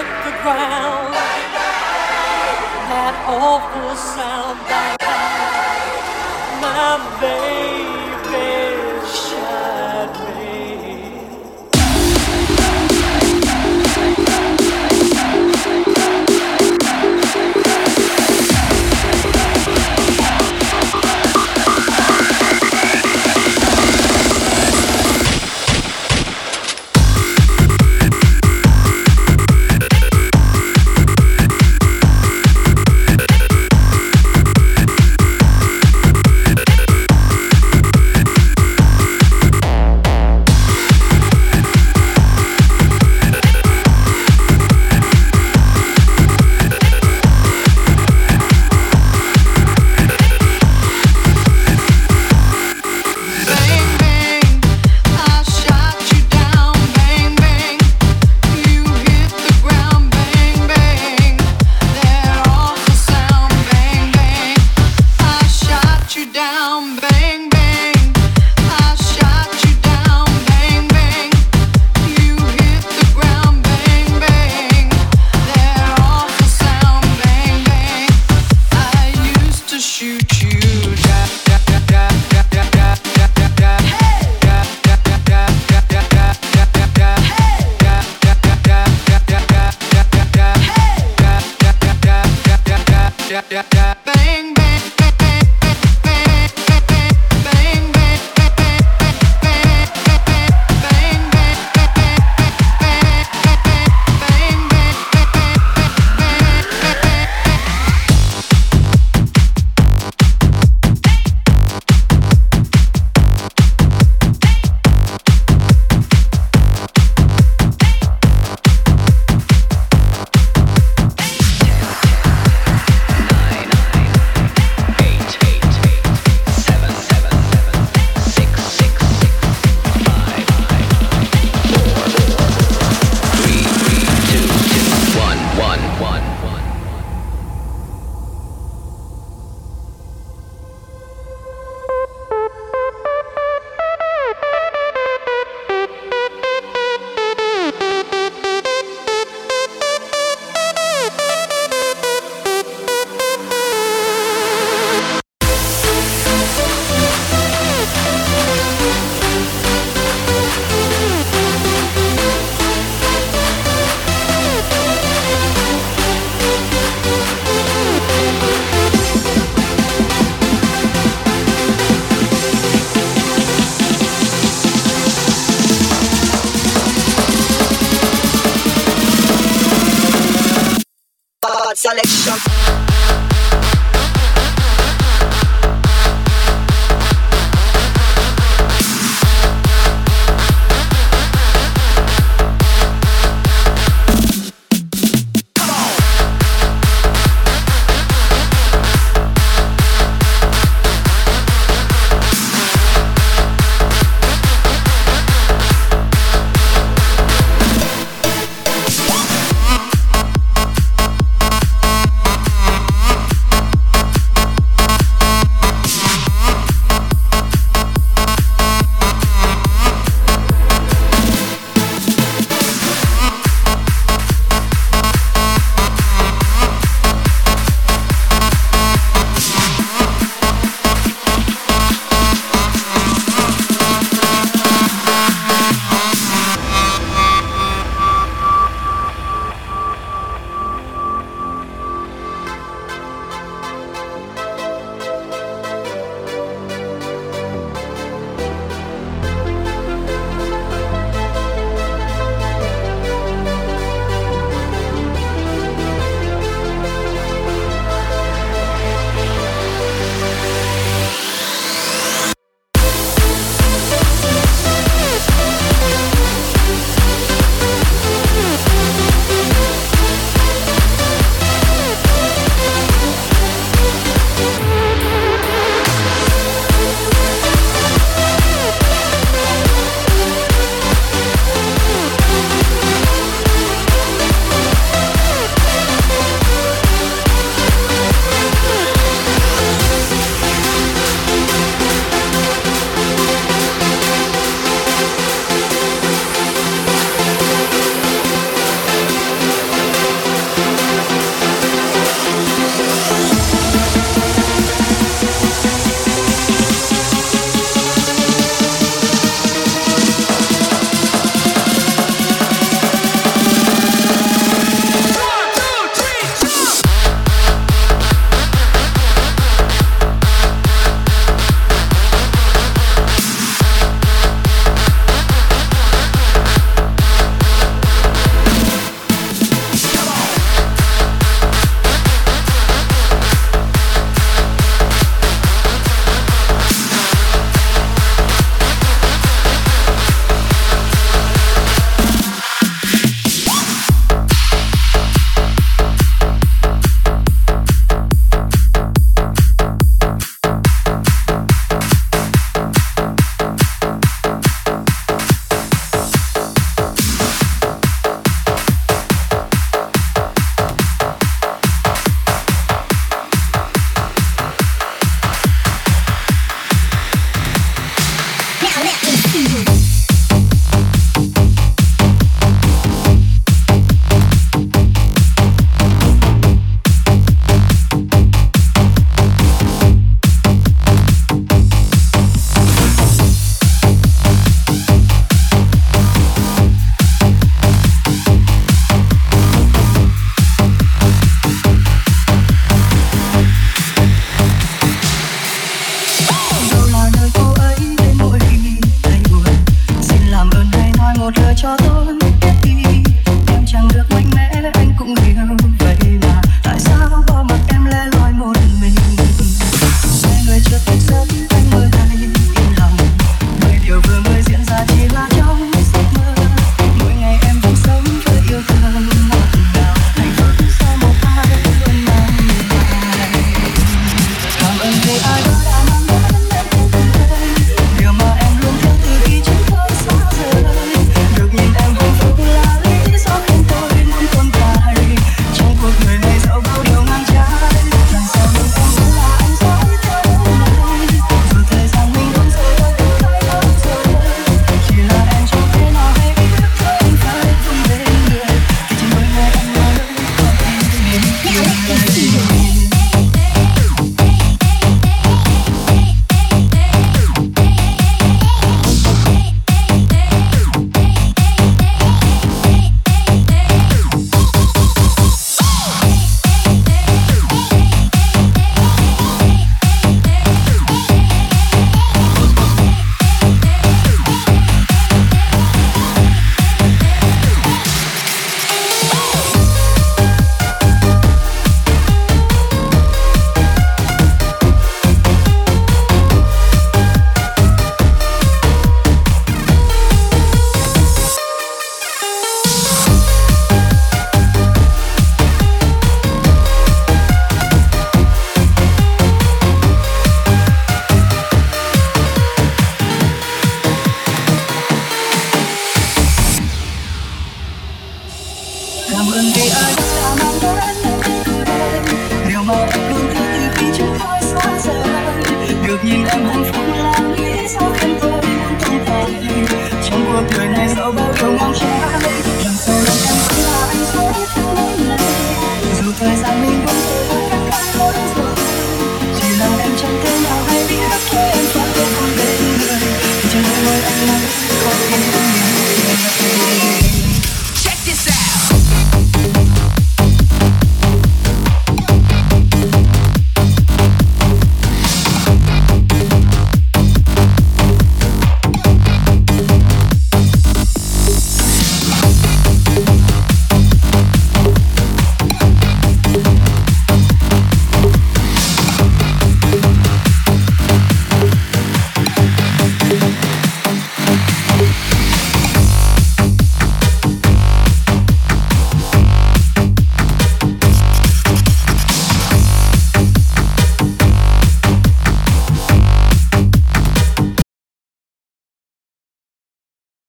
hit the ground. That awful sound. My baby.